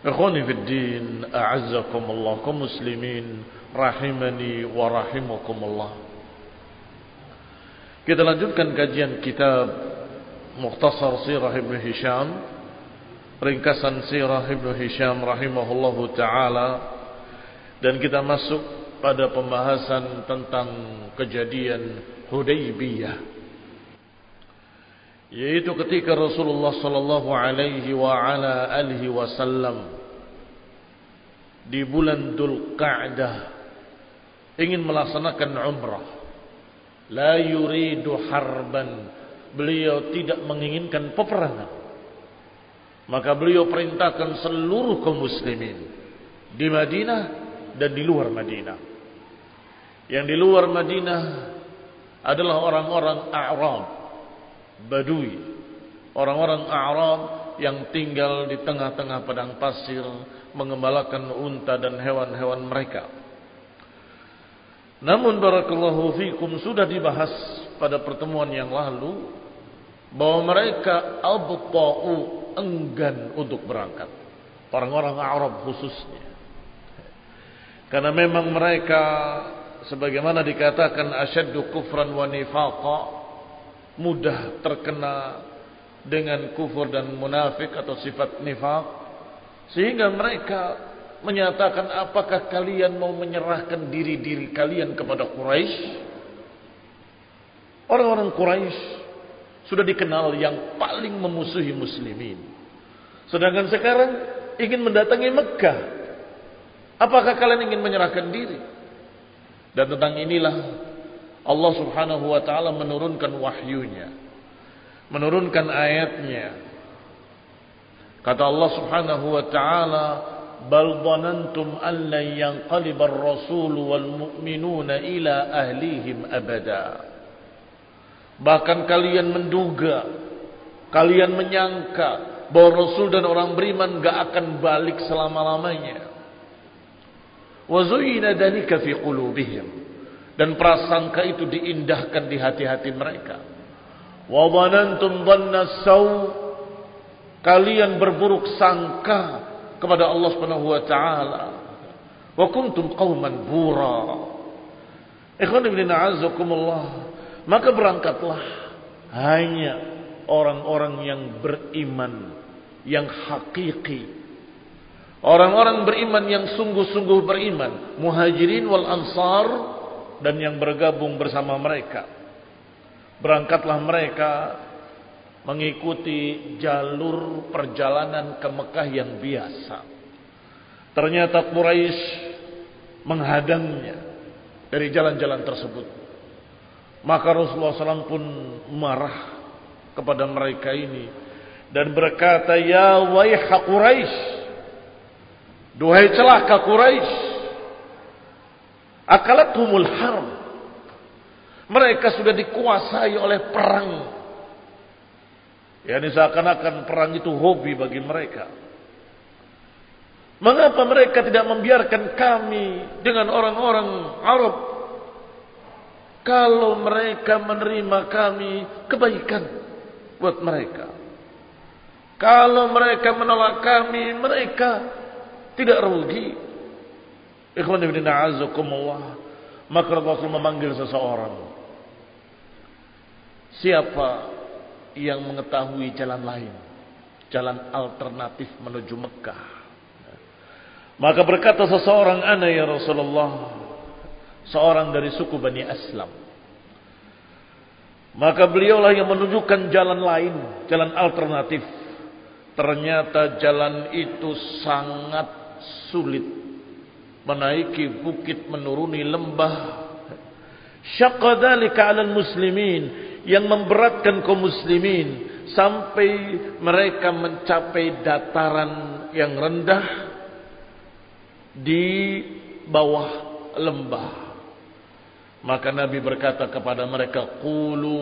Ikhwani fi din, a'azzakumullah kaum muslimin rahimani wa rahimakumullah. Kita lanjutkan kajian kitab Mukhtasar Sirah Ibn Hisham, ringkasan Sirah Ibn Hisham rahimahullahu taala dan kita masuk pada pembahasan tentang kejadian Hudaybiyah. Yaitu ketika Rasulullah sallallahu alaihi wa ala alihi wasallam di bulan Dzulqa'dah ingin melaksanakan umrah. La yuridu harban. Beliau tidak menginginkan peperangan. Maka beliau perintahkan seluruh kaum muslimin di Madinah dan di luar Madinah. Yang di luar Madinah adalah orang-orang Arab, Badui, orang-orang Arab yang tinggal di tengah-tengah padang pasir, mengembalakan unta dan hewan-hewan mereka. Namun barakallahu fikum sudah dibahas pada pertemuan yang lalu bahwa mereka abta'u enggan untuk berangkat. Orang-orang Arab khususnya. Karena memang mereka sebagaimana dikatakan asyaddu kufran wa nifaqa mudah terkena dengan kufur dan munafik atau sifat nifaq sehingga mereka menyatakan apakah kalian mau menyerahkan diri-diri kalian kepada Quraisy? Orang-orang Quraisy sudah dikenal yang paling memusuhi muslimin. Sedangkan sekarang ingin mendatangi Mekah. Apakah kalian ingin menyerahkan diri? Dan tentang inilah Allah Subhanahu wa taala menurunkan wahyunya. Menurunkan ayatnya. Kata Allah Subhanahu wa taala bal dhanantum an lan yanqaliba ar-rasul wal mu'minuna ila ahlihim abada bahkan kalian menduga kalian menyangka bahwa rasul dan orang beriman enggak akan balik selama-lamanya wa zuyina dalika fi qulubihim dan prasangka itu diindahkan di hati-hati mereka wa dhanantum dhanna kalian berburuk sangka kepada Allah Subhanahu wa taala. Wa kuntum qauman bura Ikhwan ibn Maka berangkatlah hanya orang-orang yang beriman yang hakiki. Orang-orang beriman yang sungguh-sungguh beriman, muhajirin wal ansar dan yang bergabung bersama mereka. Berangkatlah mereka mengikuti jalur perjalanan ke Mekah yang biasa. Ternyata Quraisy menghadangnya dari jalan-jalan tersebut. Maka Rasulullah SAW pun marah kepada mereka ini dan berkata, "Ya waiha Quraisy, duhai celaka Quraisy, akalatumul haram. Mereka sudah dikuasai oleh perang Ya ini seakan-akan perang itu hobi bagi mereka. Mengapa mereka tidak membiarkan kami dengan orang-orang Arab kalau mereka menerima kami kebaikan buat mereka. Kalau mereka menolak kami, mereka tidak rugi. Ikhwan ibn a'azakumullah. Maka Rasul memanggil seseorang. Siapa yang mengetahui jalan lain, jalan alternatif menuju Mekah. Maka berkata seseorang ana ya Rasulullah, seorang dari suku Bani Aslam. Maka beliaulah yang menunjukkan jalan lain, jalan alternatif. Ternyata jalan itu sangat sulit. Menaiki bukit, menuruni lembah. Syaqqa dzalika 'alal muslimin yang memberatkan kaum muslimin sampai mereka mencapai dataran yang rendah di bawah lembah. Maka Nabi berkata kepada mereka, "Qulu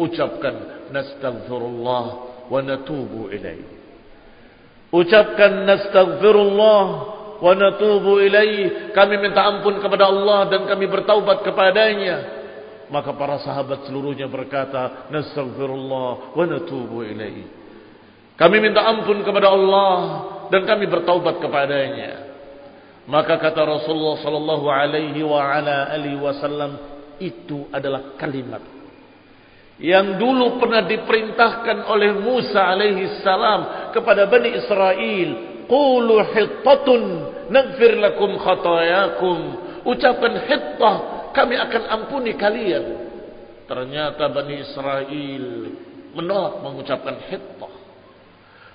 ucapkan nastaghfirullah wa natubu ilaih." Ucapkan nastaghfirullah wa natubu ilaih. Kami minta ampun kepada Allah dan kami bertaubat kepadanya. Maka para sahabat seluruhnya berkata, Nastaghfirullah wa natubu ilaihi. Kami minta ampun kepada Allah dan kami bertaubat kepadanya. Maka kata Rasulullah sallallahu alaihi wa ala alihi wasallam itu adalah kalimat yang dulu pernah diperintahkan oleh Musa alaihi salam kepada Bani Israel, "Qulu hittatun naghfir lakum khatayakum." Ucapkan hittah kami akan ampuni kalian. Ternyata Bani Israel menolak mengucapkan hittah.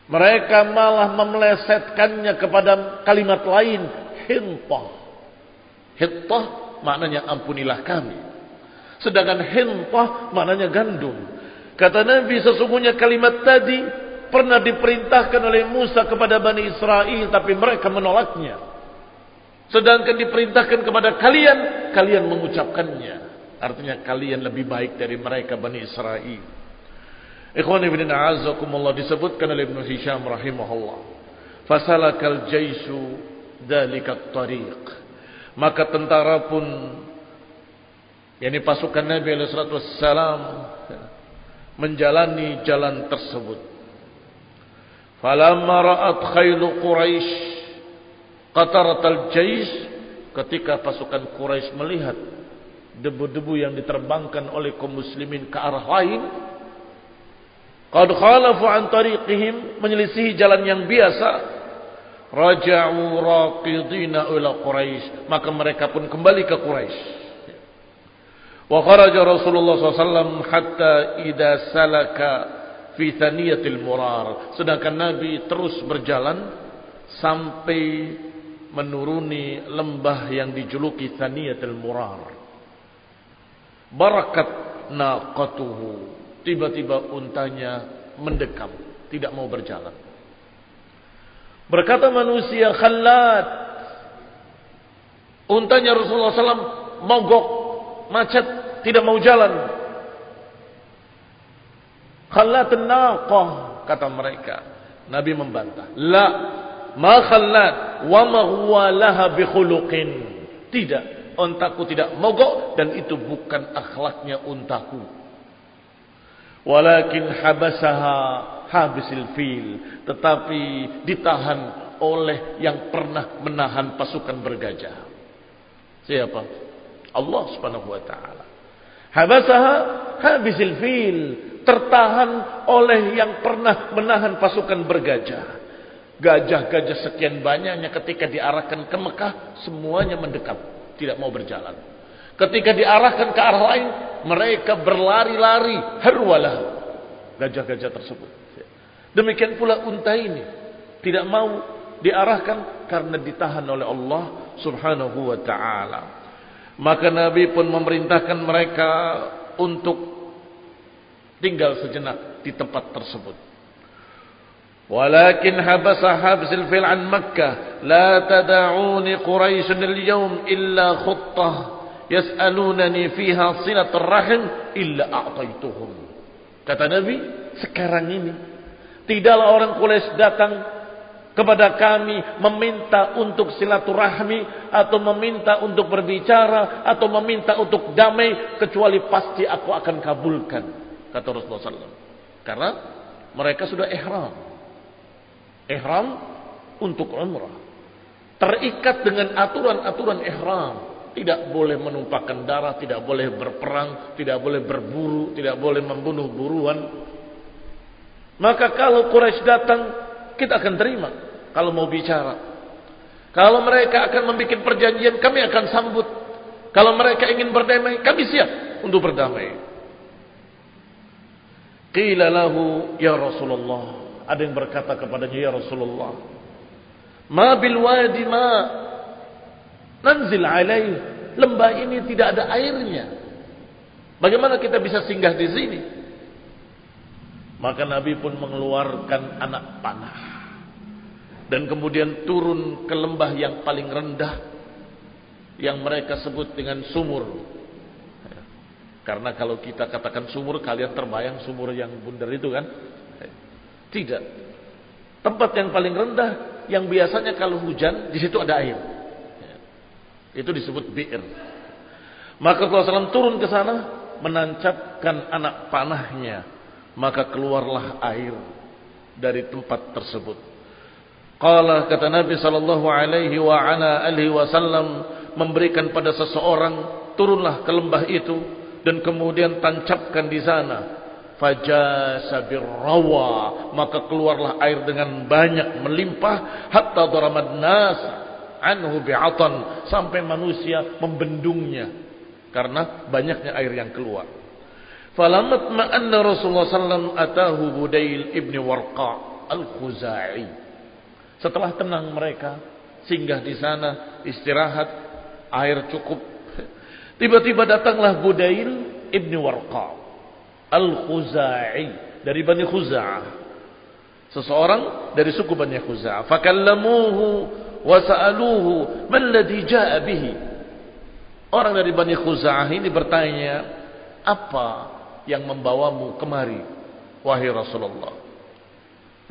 Mereka malah memelesetkannya kepada kalimat lain, hintah. Hittah maknanya ampunilah kami. Sedangkan hintah maknanya gandum. Kata Nabi sesungguhnya kalimat tadi pernah diperintahkan oleh Musa kepada Bani Israel tapi mereka menolaknya. Sedangkan diperintahkan kepada kalian, kalian mengucapkannya. Artinya kalian lebih baik dari mereka Bani Israel. Ikhwan ibn a'azakumullah disebutkan oleh Ibn Hisham rahimahullah. Fasalakal jaisu dalikat tariq. Maka tentara pun yakni pasukan Nabi alaihi menjalani jalan tersebut. Falamma ra'at khailu Quraisy Qataratul Jais ketika pasukan Quraisy melihat debu-debu yang diterbangkan oleh kaum muslimin ke arah lain qad khalafu an tariqihim menyelisihi jalan yang biasa raja'u raqidina ila Quraisy maka mereka pun kembali ke Quraisy wa kharaja Rasulullah SAW hatta idza salaka fi thaniyatil murar sedangkan Nabi terus berjalan sampai menuruni lembah yang dijuluki Thaniyatul Murar. Barakat naqatuhu. Tiba-tiba untanya mendekam, tidak mau berjalan. Berkata manusia khalat. Untanya Rasulullah SAW mogok, macet, tidak mau jalan. Khalat naqah, kata mereka. Nabi membantah. La, ma khallat wa ma huwa laha bi khuluqin. Tidak, untaku tidak mogok dan itu bukan akhlaknya untaku. Walakin habasaha habisil fil, tetapi ditahan oleh yang pernah menahan pasukan bergajah. Siapa? Allah Subhanahu wa taala. Habasaha habisil fil, tertahan oleh yang pernah menahan pasukan bergajah. Gajah-gajah sekian banyaknya ketika diarahkan ke Mekah, semuanya mendekat, tidak mau berjalan. Ketika diarahkan ke arah lain, mereka berlari-lari, harwalah gajah-gajah tersebut. Demikian pula unta ini tidak mau diarahkan karena ditahan oleh Allah Subhanahu wa taala. Maka Nabi pun memerintahkan mereka untuk tinggal sejenak di tempat tersebut. Walakin habasa habsil fil an Makkah la tad'uni Quraisy al-yawm illa khuttah yas'alunani fiha silatul rahim illa a'taituhum. Kata Nabi, sekarang ini tidaklah orang Quraisy datang kepada kami meminta untuk silaturahmi atau meminta untuk berbicara atau meminta untuk damai kecuali pasti aku akan kabulkan kata Rasulullah SAW karena mereka sudah ihram ihram untuk umrah terikat dengan aturan-aturan ihram tidak boleh menumpahkan darah, tidak boleh berperang, tidak boleh berburu, tidak boleh membunuh buruan. Maka kalau Quraisy datang, kita akan terima kalau mau bicara. Kalau mereka akan membuat perjanjian, kami akan sambut. Kalau mereka ingin berdamai, kami siap untuk berdamai. Qila lahu ya Rasulullah. Ada yang berkata kepadanya ya Rasulullah. Ma bil wadi ma nanzil alaih. Lembah ini tidak ada airnya. Bagaimana kita bisa singgah di sini? Maka Nabi pun mengeluarkan anak panah. Dan kemudian turun ke lembah yang paling rendah. Yang mereka sebut dengan sumur. Karena kalau kita katakan sumur, kalian terbayang sumur yang bundar itu kan? Tidak. Tempat yang paling rendah, yang biasanya kalau hujan, di situ ada air. Itu disebut bi'ir. Maka Rasulullah turun ke sana, menancapkan anak panahnya. Maka keluarlah air dari tempat tersebut. Qala kata Nabi sallallahu alaihi wa ala alihi wasallam memberikan pada seseorang turunlah ke lembah itu dan kemudian tancapkan di sana. Fajasa birrawa. Maka keluarlah air dengan banyak melimpah. Hatta daramad nas anhu bi'atan. Sampai manusia membendungnya. Karena banyaknya air yang keluar. Falamat ma'anna Rasulullah sallam atahu Budail ibni Warqa al-Khuzai. Setelah tenang mereka singgah di sana istirahat air cukup Tiba-tiba datanglah Budail ibni Warqa Al-Khuzai dari Bani Khuza'ah. Seseorang dari suku Bani Khuza'ah. Fakallamuhu wa sa'aluhu man ladhi ja'a bihi. Orang dari Bani Khuza'ah ini bertanya, apa yang membawamu kemari wahai Rasulullah?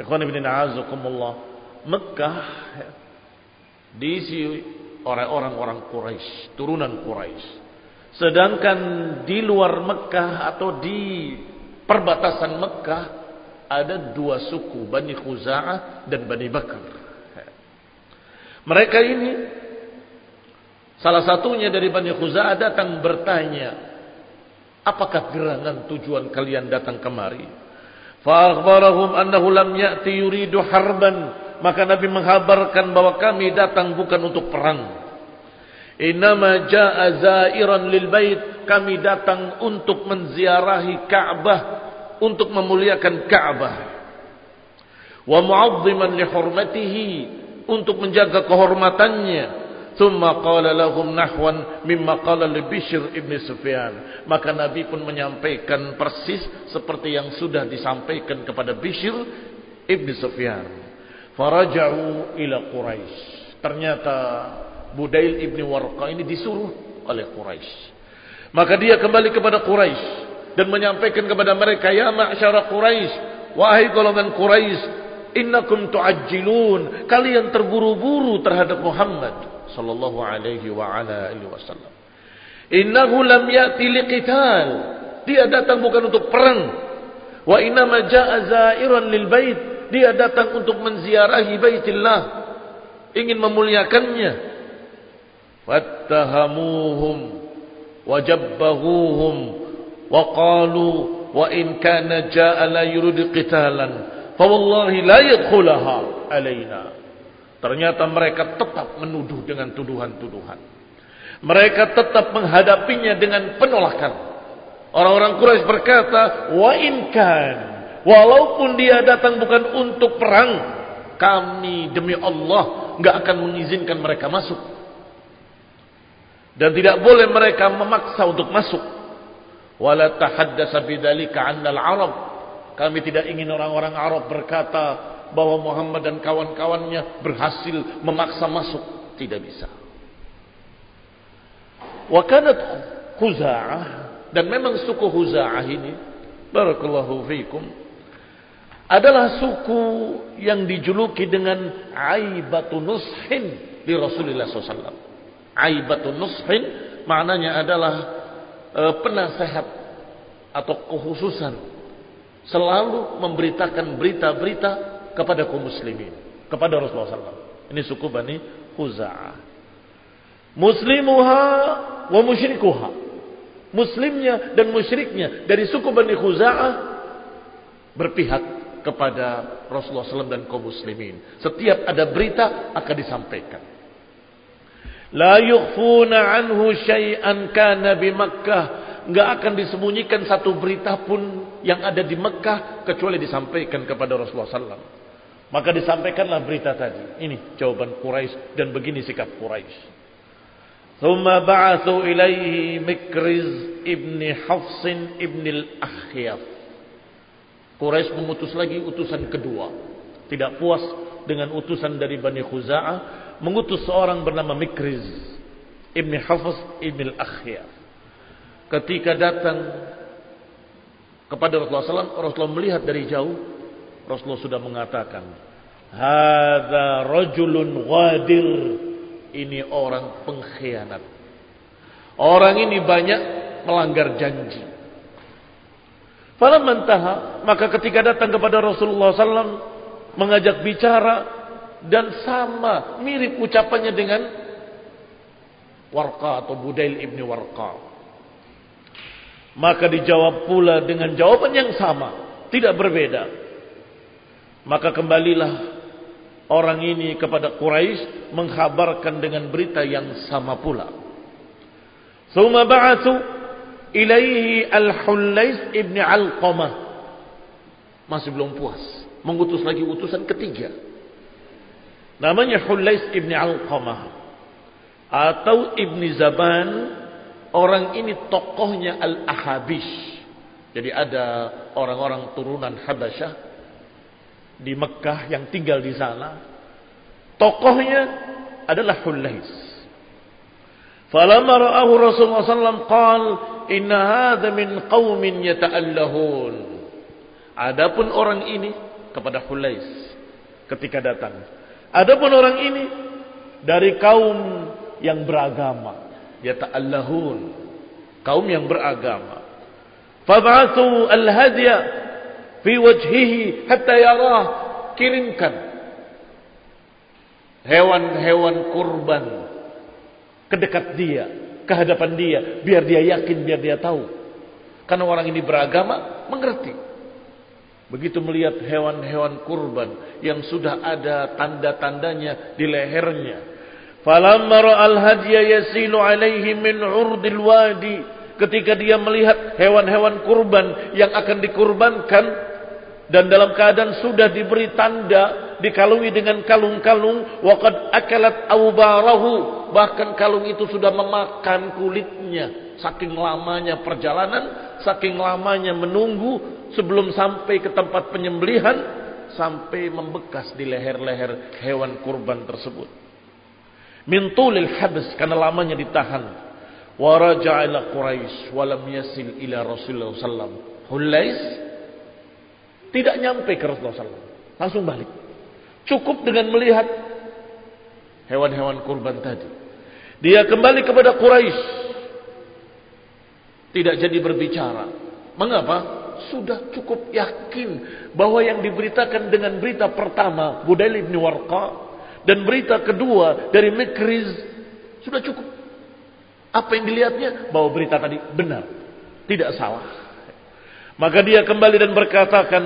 Ikhwan ibn a'azakumullah. Mekah diisi oleh orang-orang Quraisy, turunan Quraisy. Sedangkan di luar Mekah atau di perbatasan Mekah ada dua suku, Bani Khuza'ah dan Bani Bakar. Mereka ini salah satunya dari Bani Khuza'ah datang bertanya, apakah gerangan tujuan kalian datang kemari? Fa'akhbarahum annahu lam ya'ti yuridu harban. Maka Nabi menghabarkan bahwa kami datang bukan untuk perang. Inama ja'a zairan lil bait. Kami datang untuk menziarahi Ka'bah, untuk memuliakan Ka'bah. Wa mu'azziman li hurmatihi, untuk menjaga kehormatannya. Thumma qala lahum nahwan mimma qala li Bishr ibn Sufyan. Maka Nabi pun menyampaikan persis seperti yang sudah disampaikan kepada Bishr ibn Sufyan. Faraja'u ila Quraisy. Ternyata Budail ibni Warqa ini disuruh oleh Quraisy. Maka dia kembali kepada Quraisy dan menyampaikan kepada mereka, "Ya ma'syara Quraisy, wahai golongan Quraisy, innakum tu'ajjilun." Kalian terburu-buru terhadap Muhammad sallallahu alaihi wa ala alihi wasallam. Innahu lam ya'ti liqital. Dia datang bukan untuk perang. Wa innama ja'a zairan lil bait. Dia datang untuk menziarahi Baitillah. Ingin memuliakannya. Qalu wa in kana jaa la yurid qitalan fa wallahi la yadkhulaha alaina ternyata mereka tetap menuduh dengan tuduhan-tuduhan. Mereka tetap menghadapinya dengan penolakan. Orang-orang Quraisy berkata wa in kan walaupun dia datang bukan untuk perang kami demi Allah nggak akan mengizinkan mereka masuk dan tidak boleh mereka memaksa untuk masuk. Wala tahaddasa bidzalika 'anil Arab. Kami tidak ingin orang-orang Arab berkata bahwa Muhammad dan kawan-kawannya berhasil memaksa masuk. Tidak bisa. Wa kanat Khuza'ah dan memang suku Khuza'ah ini barakallahu fiikum adalah suku yang dijuluki dengan aibatu nushin di Rasulullah SAW. Aibatun nushin maknanya adalah e, penasehat atau kekhususan selalu memberitakan berita-berita kepada kaum muslimin, kepada Rasulullah SAW. Ini suku Bani Khuza'ah. Muslimuha wa musyrikuha. Muslimnya dan musyriknya dari suku Bani Khuza'ah berpihak kepada Rasulullah SAW dan kaum muslimin. Setiap ada berita akan disampaikan. La yukhfuna anhu syai'an kana bi Makkah. Enggak akan disembunyikan satu berita pun yang ada di Mekah kecuali disampaikan kepada Rasulullah SAW. Maka disampaikanlah berita tadi. Ini jawaban Quraisy dan begini sikap Quraisy. Thumma ba'athu ilaihi Mikriz ibni Hafsin ibni al-Akhyaf. Quraisy mengutus lagi utusan kedua. Tidak puas dengan utusan dari Bani Khuza'ah mengutus seorang bernama Mikriz Ibni Hafiz Ibn al-Akhyar. Ketika datang kepada Rasulullah SAW, Rasulullah melihat dari jauh, Rasulullah sudah mengatakan, Hada rajulun ghadir. Ini orang pengkhianat. Orang ini banyak melanggar janji. Falam mantaha, maka ketika datang kepada Rasulullah SAW, mengajak bicara, dan sama mirip ucapannya dengan Warqa atau Budail ibni Warqa. Maka dijawab pula dengan jawaban yang sama, tidak berbeda. Maka kembalilah orang ini kepada Quraisy mengkhabarkan dengan berita yang sama pula. Thumma ba'athu ilaihi al-Hullais ibni Alqamah. Masih belum puas, mengutus lagi utusan ketiga. Namanya Hulais ibni Alqamah. Atau ibni Zaban. Orang ini tokohnya Al-Ahabish. Jadi ada orang-orang turunan Habasyah. Di Mekah yang tinggal di sana. Tokohnya adalah Hulais. Falamma ra'ahu Rasulullah SAW qal inna hadha min qawmin yata'allahun. Adapun orang ini kepada Hulais ketika datang Adapun orang ini dari kaum yang beragama, ya ta'allahun, kaum yang beragama. Fab'athu al-hadya fi wajhihi hatta yarah, kirimkan hewan-hewan kurban ke dekat dia, ke hadapan dia, biar dia yakin, biar dia tahu. Karena orang ini beragama, mengerti. Begitu melihat hewan-hewan kurban yang sudah ada tanda-tandanya di lehernya. Falamma ra'al hadya yasilu alaihi min urdil wadi. Ketika dia melihat hewan-hewan kurban yang akan dikurbankan dan dalam keadaan sudah diberi tanda dikalungi dengan kalung-kalung waqad akalat awbarahu bahkan kalung itu sudah memakan kulitnya saking lamanya perjalanan saking lamanya menunggu sebelum sampai ke tempat penyembelihan sampai membekas di leher-leher hewan kurban tersebut. Min tulil habs karena lamanya ditahan. Wa raja'a ila Quraisy wa lam yasil ila Rasulullah sallam. Hulais tidak nyampe ke Rasulullah sallam. Langsung balik. Cukup dengan melihat hewan-hewan kurban tadi. Dia kembali kepada Quraisy. Tidak jadi berbicara. Mengapa? sudah cukup yakin bahwa yang diberitakan dengan berita pertama Budail bin Warqa dan berita kedua dari Mikriz sudah cukup. Apa yang dilihatnya? Bahwa berita tadi benar. Tidak salah. Maka dia kembali dan berkatakan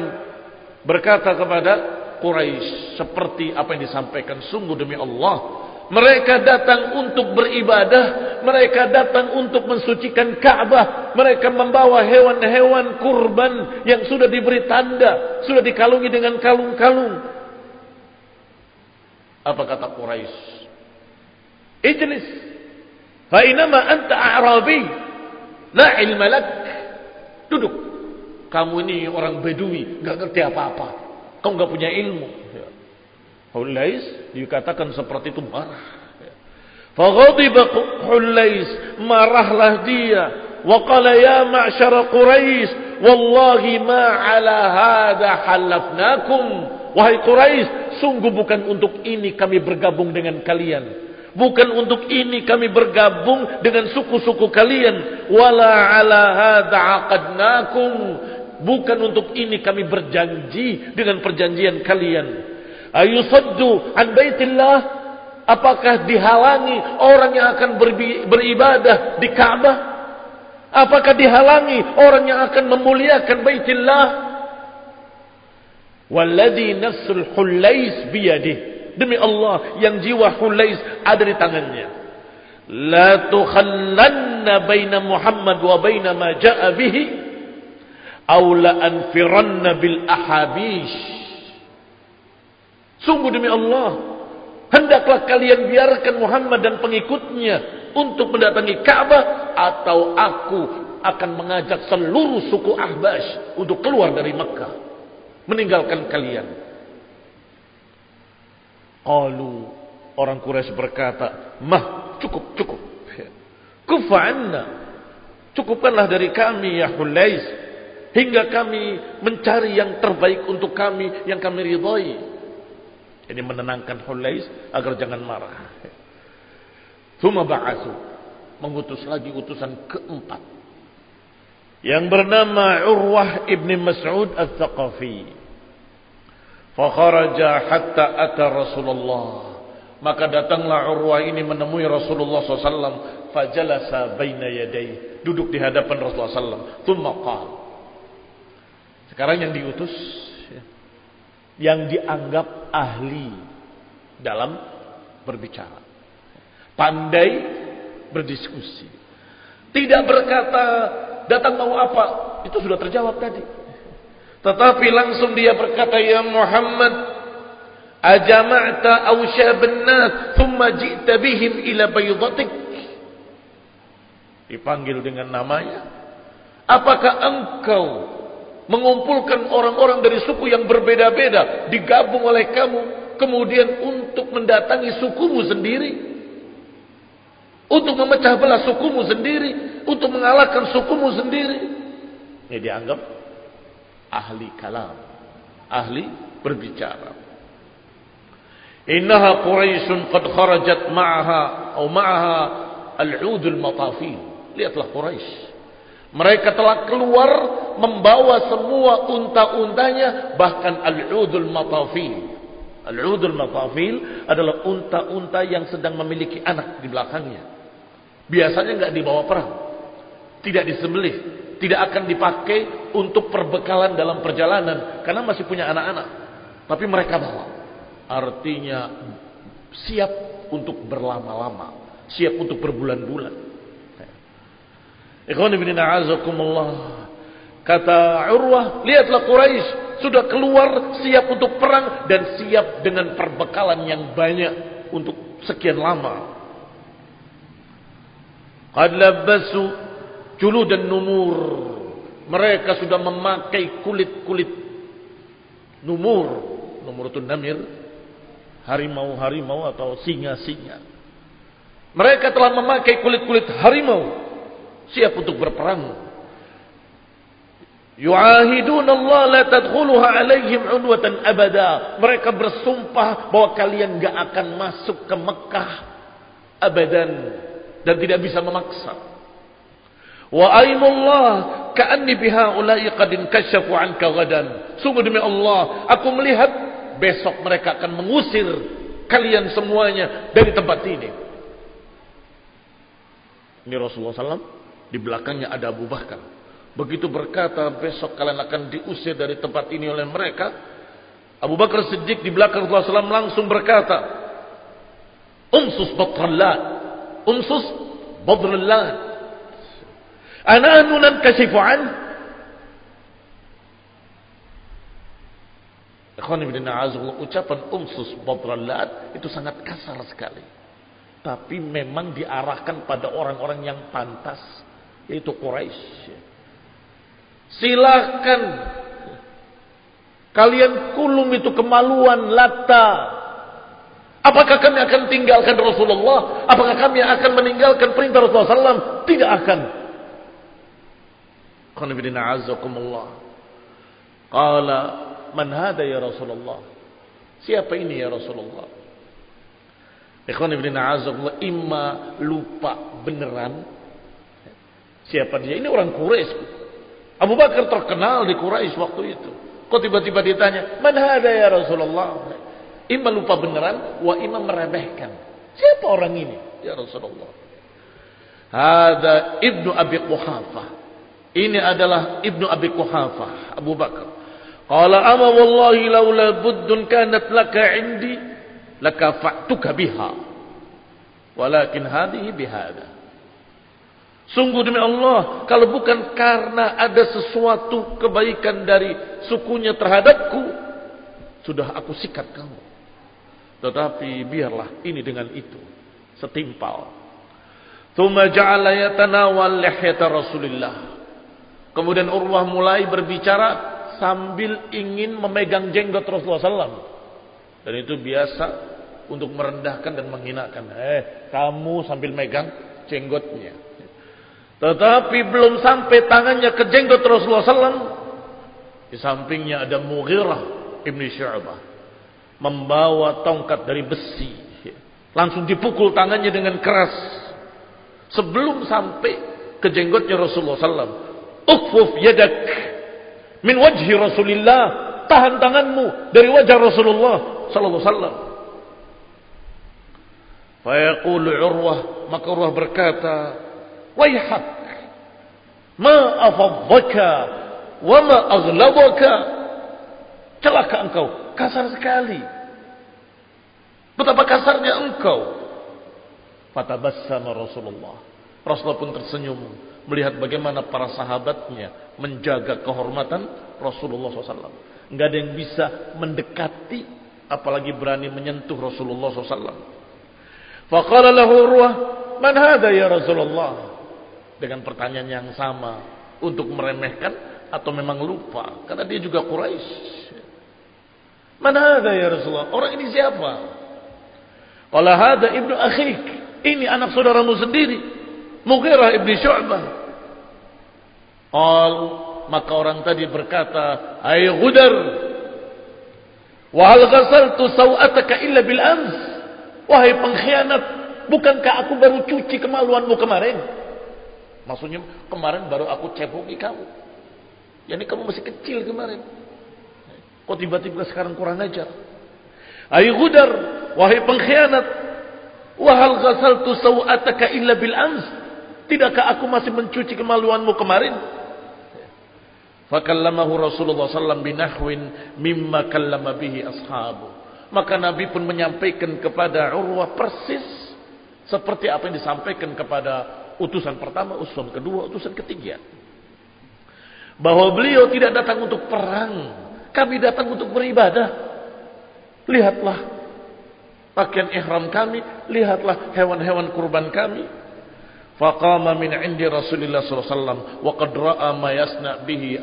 berkata kepada Quraisy seperti apa yang disampaikan sungguh demi Allah mereka datang untuk beribadah, mereka datang untuk mensucikan Ka'bah, mereka membawa hewan-hewan kurban yang sudah diberi tanda, sudah dikalungi dengan kalung-kalung. Apa kata Quraisy? Ijlis. Fa inama anta a'rabi, la ilma lak. Duduk. Kamu ini orang Bedui, enggak ngerti apa-apa. Kamu enggak punya ilmu. Hulais dikatakan seperti itu marah. Faghadiba Hulais, marahlah dia. Wa qala ya ma'syara Quraisy, wallahi ma ala hadha halafnakum. Wahai Quraisy, sungguh bukan untuk ini kami bergabung dengan kalian. Bukan untuk ini kami bergabung dengan suku-suku kalian. Wala ala hadha aqadnakum. Bukan untuk ini kami berjanji dengan perjanjian kalian ayusaddu an baitillah? Apakah dihalangi orang yang akan beribadah di Ka'bah apakah dihalangi orang yang akan memuliakan baitillah? Walladhi nafsul hulais biyadih. Demi Allah yang jiwa hulais ada di tangannya. La tukhallanna baina Muhammad wa baina ma jaa bihi aw la anfiranna bil ahabish Sungguh demi Allah, hendaklah kalian biarkan Muhammad dan pengikutnya untuk mendatangi Ka'bah atau aku akan mengajak seluruh suku Ahbash untuk keluar dari Mekah, meninggalkan kalian. Qalu orang Quraisy berkata, "Mah, cukup, cukup. Kufa'anna. Cukupkanlah dari kami ya Hulais hingga kami mencari yang terbaik untuk kami yang kami ridhai." Ini menenangkan Hulais agar jangan marah. Thumma ba'asu. Mengutus lagi utusan keempat. Yang bernama Urwah ibn Mas'ud al-Thaqafi. Fakharaja hatta ata Rasulullah. Maka datanglah Urwah ini menemui Rasulullah SAW. Fajalasa baina yadai. Duduk di hadapan Rasulullah SAW. Thumma qal. Sekarang yang diutus yang dianggap ahli dalam berbicara. Pandai berdiskusi. Tidak berkata datang mau apa, itu sudah terjawab tadi. Tetapi langsung dia berkata, "Ya Muhammad, ajama'ta aw syabannat thumma ji'ta bihim ila baydatik?" Dipanggil dengan namanya. Apakah engkau mengumpulkan orang-orang dari suku yang berbeda-beda digabung oleh kamu kemudian untuk mendatangi sukumu sendiri. Untuk memecah belah sukumu sendiri untuk mengalahkan sukumu sendiri. Ini dianggap ahli kalam ahli berbicara. Innaha quraisyun qad kharajat ma'aha atau ma'aha al-'udul matafil lihatlah Quraisy mereka telah keluar membawa semua unta-untanya bahkan al-udul matafil. Al-udul matafil adalah unta-unta yang sedang memiliki anak di belakangnya. Biasanya nggak dibawa perang. Tidak disembelih, tidak akan dipakai untuk perbekalan dalam perjalanan karena masih punya anak-anak. Tapi mereka bawa. Artinya siap untuk berlama-lama, siap untuk berbulan-bulan. Ikhwan ibn a'azakumullah. Kata Urwah, lihatlah Quraisy sudah keluar siap untuk perang dan siap dengan perbekalan yang banyak untuk sekian lama. Qad labbasu juludan numur. Mereka sudah memakai kulit-kulit numur. Numur itu namir. Harimau-harimau atau singa-singa. Mereka telah memakai kulit-kulit harimau siap untuk berperang. Yu'ahidun Allah la tadkhuluha alaihim unwatan abada. Mereka bersumpah bahwa kalian gak akan masuk ke Mekah abadan dan tidak bisa memaksa. Wa aimullah ka'anni biha ulai qad inkashafu anka gadan. Sungguh demi Allah, aku melihat besok mereka akan mengusir kalian semuanya dari tempat ini. Ini Rasulullah SAW, di belakangnya ada Abu Bakar. Begitu berkata, besok kalian akan diusir dari tempat ini oleh mereka. Abu Bakar Siddiq di belakang Rasulullah SAW langsung berkata, Umsus batrallat. Umsus batrallat. Ananunan kasifu'an. Ikhwan ibn A'azullah, ucapan umsus batrallat itu sangat kasar sekali. Tapi memang diarahkan pada orang-orang yang pantas. Yaitu Quraisy. Silahkan. Kalian kulum itu kemaluan lata. Apakah kami akan tinggalkan Rasulullah? Apakah kami akan meninggalkan perintah Rasulullah SAW? Tidak akan. Qanibidina azakumullah. Qala man hada ya Rasulullah? Siapa ini ya Rasulullah? Ikhwan ibn a'azakullah imma lupa beneran. Siapa dia? Ini orang Quraisy. Abu Bakar terkenal di Quraisy waktu itu. Kok tiba-tiba ditanya, "Man hada ya Rasulullah?" Imma lupa beneran, wa imma meremehkan. Siapa orang ini? Ya Rasulullah. Hada Ibnu Abi Quhafah. Ini adalah Ibnu Abi Quhafah, Abu Bakar. Qala ama wallahi laula buddun kanat laka indi lakafa'tuka biha walakin hadhihi bihada sungguh demi Allah kalau bukan karena ada sesuatu kebaikan dari sukunya terhadapku sudah aku sikat kamu tetapi biarlah ini dengan itu setimpal kemudian Urwah mulai berbicara sambil ingin memegang jenggot Rasulullah SAW dan itu biasa untuk merendahkan dan menghinakan. Eh, kamu sambil megang jenggotnya. Tetapi belum sampai tangannya ke jenggot Rasulullah SAW. Di sampingnya ada Mughirah Ibn Syu'bah. Membawa tongkat dari besi. Langsung dipukul tangannya dengan keras. Sebelum sampai ke jenggotnya Rasulullah SAW. Ukfuf yadak min wajhi Rasulullah. Tahan tanganmu dari wajah Rasulullah sallallahu alaihi wasallam. Fayaqul Urwah, maka Urwah berkata, "Waihak, ma afaddaka wa ma aghlabaka." Celaka engkau, kasar sekali. Betapa kasarnya engkau. Fatabassama Rasulullah. Rasulullah pun tersenyum melihat bagaimana para sahabatnya menjaga kehormatan Rasulullah SAW. Enggak ada yang bisa mendekati apalagi berani menyentuh Rasulullah SAW. Faqala lahu Urwah, "Man hada ya Rasulullah?" Dengan pertanyaan yang sama untuk meremehkan atau memang lupa karena dia juga Quraisy. "Man hada ya Rasulullah?" Orang ini siapa? Qala hada ibnu akhik. Ini anak saudaramu sendiri. Mughirah ibnu Syu'bah. Qal maka orang tadi berkata, "Ai Ghudar, Wahal ghasaltu sawataka illa bil ams. Wahai pengkhianat, bukankah aku baru cuci kemaluanmu kemarin? Maksudnya kemarin baru aku cepoki kamu. Yani kamu masih kecil kemarin. Kok tiba-tiba sekarang kurang ajar? Ayo gudar, wahai pengkhianat. Wahal ghasaltu sawataka illa bil ams. Tidakkah aku masih mencuci kemaluanmu kemarin? Fakallamahu Rasulullah SAW binahwin mimma kallama bihi ashabu. Maka Nabi pun menyampaikan kepada Urwah persis seperti apa yang disampaikan kepada utusan pertama, utusan kedua, utusan ketiga. Bahwa beliau tidak datang untuk perang, kami datang untuk beribadah. Lihatlah pakaian ihram kami, lihatlah hewan-hewan kurban kami, Faqama min indi Rasulillah SAW wa qad ra'a bihi.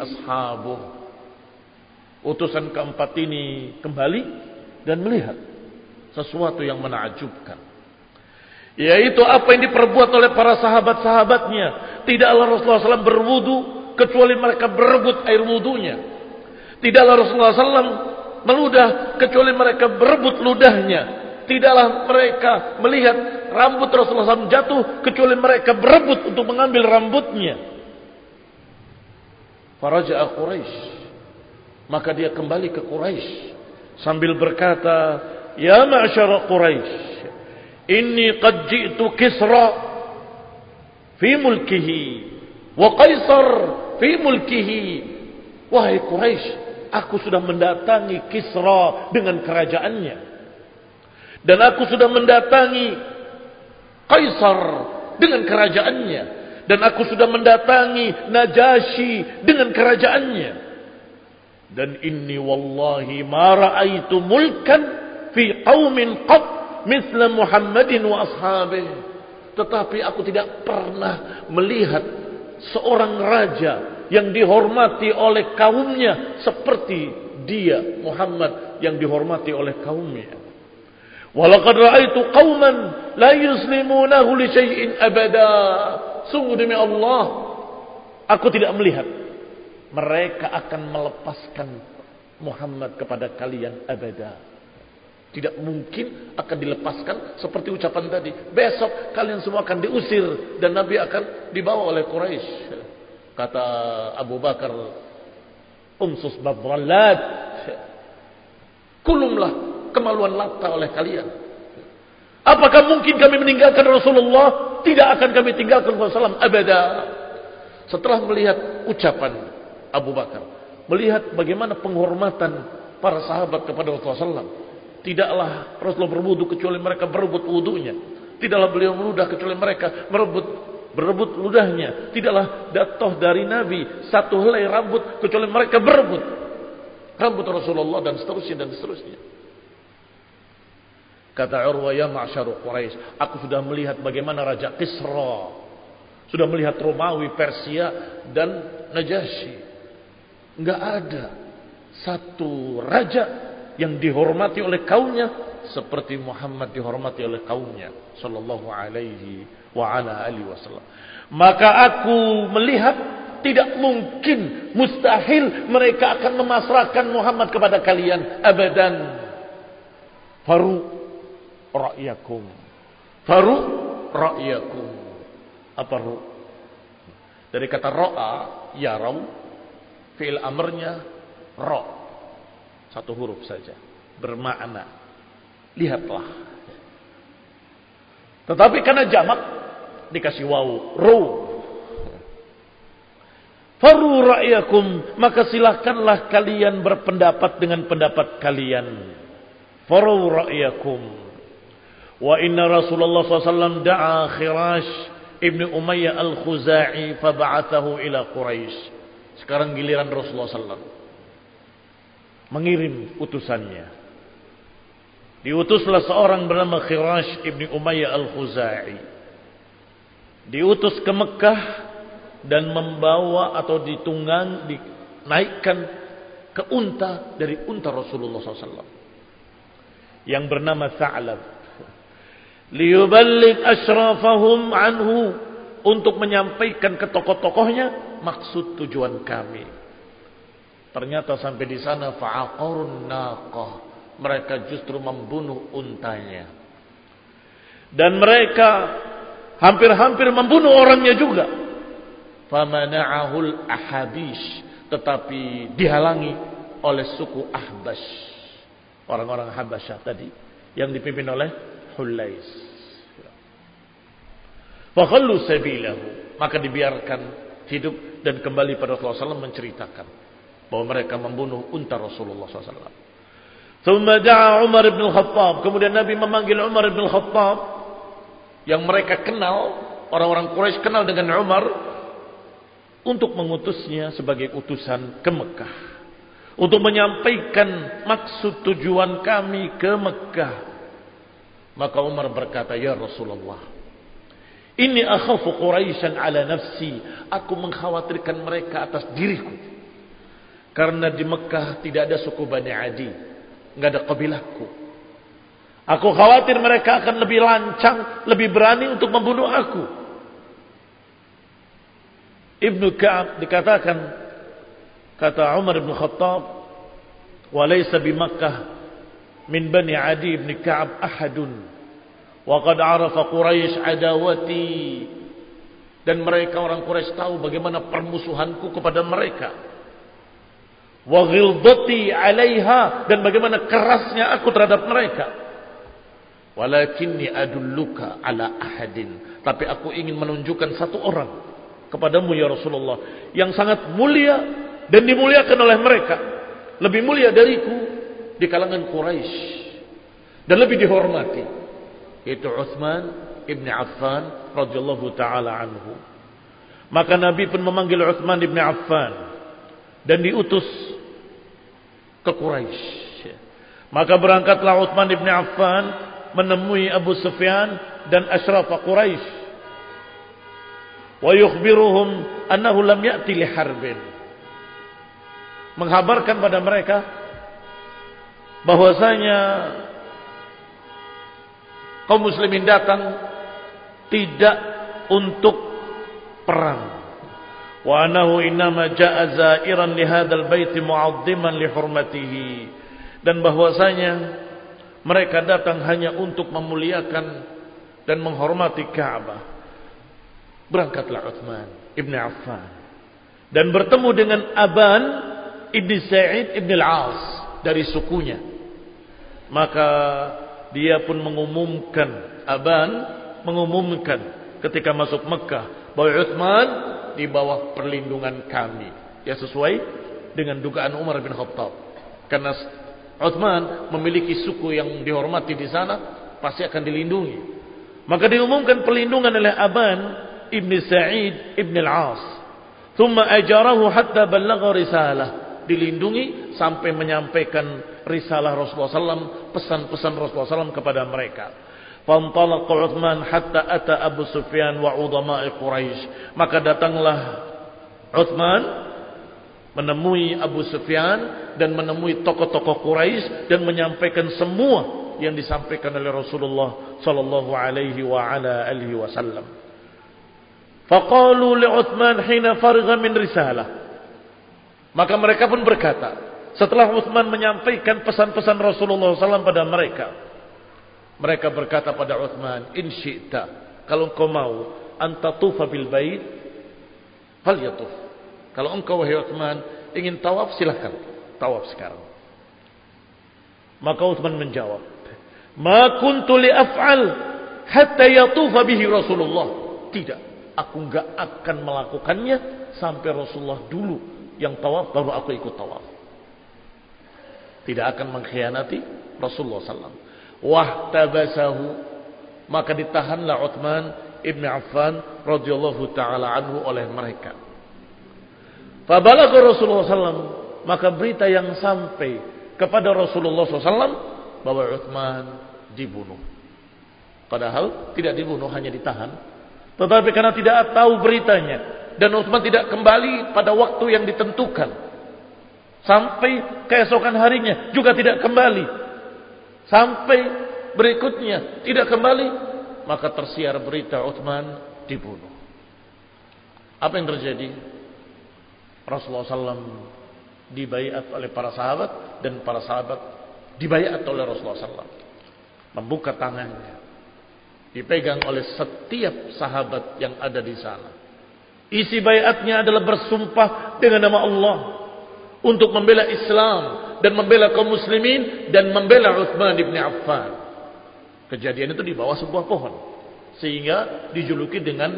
Utusan keempat ini kembali dan melihat sesuatu yang menakjubkan. Yaitu apa yang diperbuat oleh para sahabat-sahabatnya. Tidaklah Rasulullah SAW berwudu kecuali mereka berebut air wudunya. Tidaklah Rasulullah SAW meludah kecuali mereka berebut ludahnya. Tidaklah mereka melihat rambut Rasulullah SAW jatuh kecuali mereka berebut untuk mengambil rambutnya. Faraja'a Quraisy. Maka dia kembali ke Quraisy sambil berkata, "Ya ma'syara Quraisy, inni qad ji'tu Kisra fi mulkihi wa Qaisar fi mulkihi. Wahai Quraisy aku sudah mendatangi Kisra dengan kerajaannya. Dan aku sudah mendatangi Kaisar dengan kerajaannya. Dan aku sudah mendatangi Najasyi dengan kerajaannya. Dan inni wallahi ma raaitu mulkan fi qaumin qad misla Muhammadin wa ashabihi tetapi aku tidak pernah melihat seorang raja yang dihormati oleh kaumnya seperti dia Muhammad yang dihormati oleh kaumnya Walaqad ra'aitu qauman la yuslimunahu li syai'in abada. Sungguh demi Allah, aku tidak melihat mereka akan melepaskan Muhammad kepada kalian abada. Tidak mungkin akan dilepaskan seperti ucapan tadi. Besok kalian semua akan diusir dan Nabi akan dibawa oleh Quraisy. Kata Abu Bakar, "Umsus babrallat." Kulumlah kemaluan lapta oleh kalian. Apakah mungkin kami meninggalkan Rasulullah? Tidak akan kami tinggalkan Rasulullah abada. Setelah melihat ucapan Abu Bakar, melihat bagaimana penghormatan para sahabat kepada Rasulullah SAW, tidaklah Rasulullah berwudu kecuali mereka berebut wudunya. Tidaklah beliau meludah kecuali mereka merebut berebut ludahnya. Tidaklah datoh dari Nabi satu helai rambut kecuali mereka berebut rambut Rasulullah dan seterusnya dan seterusnya. Kata Urwa ya ma'syaru Quraisy, aku sudah melihat bagaimana Raja Kisra sudah melihat Romawi, Persia dan Najasyi. Enggak ada satu raja yang dihormati oleh kaumnya seperti Muhammad dihormati oleh kaumnya sallallahu alaihi wa ala alihi wasallam. Maka aku melihat tidak mungkin mustahil mereka akan memasrahkan Muhammad kepada kalian abadan. Faru ra'yakum. Faru ra'yakum. Apa ru? Dari kata ro'a, yarau, fi'il amrnya ro. Satu huruf saja. Bermakna. Lihatlah. Tetapi karena jamak, dikasih wawu. Ru. Faru ra'yakum. Maka silahkanlah kalian berpendapat dengan pendapat kalian. Faru ra'yakum. Wa inna Rasulullah SAW da'a Khirash ibn Umayyah al-Khuzai faba'athahu ila Quraisy. Sekarang giliran Rasulullah SAW. Mengirim utusannya. Diutuslah seorang bernama Khirash ibn Umayyah al-Khuzai. Diutus ke Mekah dan membawa atau ditunggang, dinaikkan ke unta dari unta Rasulullah SAW. Yang bernama Sa'lab liyuballigh asyrafahum anhu untuk menyampaikan ke tokoh-tokohnya maksud tujuan kami. Ternyata sampai di sana fa'aqarun naqah. Mereka justru membunuh untanya. Dan mereka hampir-hampir membunuh orangnya juga. Famana'ahul ahabish. Tetapi dihalangi oleh suku Ahbas. Orang-orang Habasyah tadi. Yang dipimpin oleh Hulais. Fakhallu sabilahu. Maka dibiarkan hidup dan kembali pada Rasulullah SAW menceritakan bahwa mereka membunuh unta Rasulullah SAW. Umar bin Khattab. Kemudian Nabi memanggil Umar bin Khattab yang mereka kenal, orang-orang Quraisy kenal dengan Umar untuk mengutusnya sebagai utusan ke Mekah. Untuk menyampaikan maksud tujuan kami ke Mekah maka Umar berkata, Ya Rasulullah, ini akhafu Quraisyan ala nafsi. Aku mengkhawatirkan mereka atas diriku. Karena di Mekah tidak ada suku Bani Adi. Enggak ada kabilahku. Aku khawatir mereka akan lebih lancang, lebih berani untuk membunuh aku. Ibnu Ka'ab dikatakan, kata Umar bin Khattab, walaysa bi Makkah min Bani Adi bin Ka'ab ahadun wa qad arafa Quraisy adawati dan mereka orang Quraisy tahu bagaimana permusuhanku kepada mereka wa ghildati 'alaiha dan bagaimana kerasnya aku terhadap mereka Walakinni adulluka ala ahadin. Tapi aku ingin menunjukkan satu orang kepadamu ya Rasulullah yang sangat mulia dan dimuliakan oleh mereka. Lebih mulia dariku di kalangan Quraisy dan lebih dihormati. Itu Uthman ibn Affan radhiyallahu taala anhu. Maka Nabi pun memanggil Uthman ibn Affan dan diutus ke Quraisy. Maka berangkatlah Uthman ibn Affan menemui Abu Sufyan dan asyraf Quraisy. Wa yukhbiruhum annahu lam ya'ti li harbin. Menghabarkan pada mereka bahwasanya kaum muslimin datang tidak untuk perang ja'a za'iran li hadzal bait mu'azziman li hurmatihi dan bahwasanya mereka datang hanya untuk memuliakan dan menghormati Ka'bah. Berangkatlah Uthman ibn Affan. Dan bertemu dengan Aban ibn Sa'id ibn al-As dari sukunya. Maka dia pun mengumumkan, Aban mengumumkan ketika masuk Mekah. Bahwa Uthman di bawah perlindungan kami. Ya sesuai dengan dugaan Umar bin Khattab. Karena Uthman memiliki suku yang dihormati di sana, pasti akan dilindungi. Maka diumumkan perlindungan oleh Aban Ibn Sa'id Ibn Al-As. Thumma ajarahu hatta ballagha risalah. Dilindungi sampai menyampaikan risalah Rasulullah SAW, pesan-pesan Rasulullah SAW kepada mereka. Fantalaqa Uthman hatta ata Abu Sufyan wa udama'i Quraisy. Maka datanglah Uthman menemui Abu Sufyan dan menemui tokoh-tokoh Quraisy dan menyampaikan semua yang disampaikan oleh Rasulullah sallallahu alaihi wa ala alihi wasallam. Faqalu li Uthman hina farigha min risalah. Maka mereka pun berkata, setelah Uthman menyampaikan pesan-pesan Rasulullah SAW pada mereka, mereka berkata pada Uthman, "In syi'ta, kalau engkau mau, antatufa bil bait, falyatuf." Kalau engkau wahai Uthman ingin tawaf silahkan. Tawaf sekarang. Maka Uthman menjawab. Ma kuntu li af'al hatta yatufa bihi Rasulullah. Tidak. Aku enggak akan melakukannya sampai Rasulullah dulu yang tawaf baru aku ikut tawaf. Tidak akan mengkhianati Rasulullah SAW. Wahtabasahu maka ditahanlah Uthman ibn Affan radhiyallahu taala anhu oleh mereka. Fabalagha Rasulullah SAW. Maka berita yang sampai kepada Rasulullah SAW bahwa Uthman dibunuh. Padahal tidak dibunuh, hanya ditahan. Tetapi karena tidak tahu beritanya. Dan Uthman tidak kembali pada waktu yang ditentukan. Sampai keesokan harinya juga tidak kembali. Sampai berikutnya tidak kembali. Maka tersiar berita Uthman dibunuh. Apa yang terjadi? Rasulullah SAW dibaiat oleh para sahabat dan para sahabat dibaiat oleh Rasulullah SAW. Membuka tangannya. Dipegang oleh setiap sahabat yang ada di sana. Isi bayatnya adalah bersumpah dengan nama Allah. Untuk membela Islam dan membela kaum muslimin dan membela Uthman ibn Affan. Kejadian itu di bawah sebuah pohon. Sehingga dijuluki dengan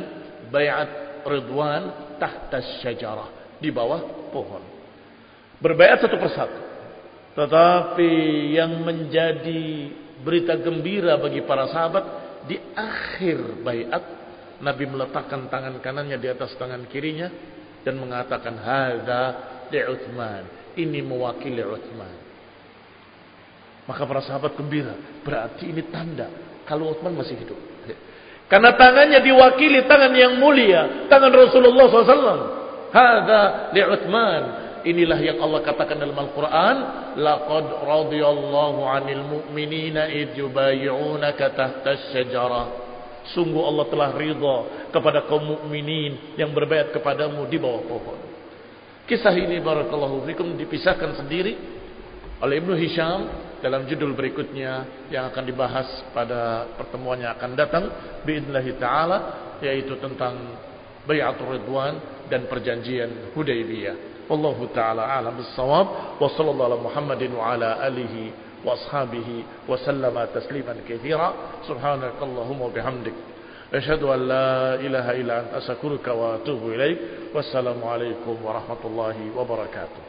bayat Ridwan tahta syajarah di bawah pohon. Berbaiat satu persatu. Tetapi yang menjadi berita gembira bagi para sahabat di akhir baiat Nabi meletakkan tangan kanannya di atas tangan kirinya dan mengatakan hadza li Utsman. Ini mewakili Utsman. Maka para sahabat gembira, berarti ini tanda kalau Utsman masih hidup. Karena tangannya diwakili tangan yang mulia, tangan Rasulullah SAW. Hada li Uthman. Inilah yang Allah katakan dalam Al-Quran. Laqad radiyallahu anil mu'minina id yubayi'unaka tahta syajarah. Sungguh Allah telah ridha kepada kaum mukminin yang berbayat kepadamu di bawah pohon. Kisah ini barakallahu fikum dipisahkan sendiri oleh Ibnu Hisham dalam judul berikutnya yang akan dibahas pada pertemuan yang akan datang biidznillah taala yaitu tentang Bayatul ridwan dan perjanjian Hudaybiyah. Wallahu taala alam bisawab wa sallallahu ala Muhammadin wa ala alihi wa ashabihi wa sallama tasliman katsira subhanakallahumma wa bihamdika أشهد أن لا إله إلا أنت أسكرك وأتوب إليك والسلام عليكم ورحمة الله وبركاته.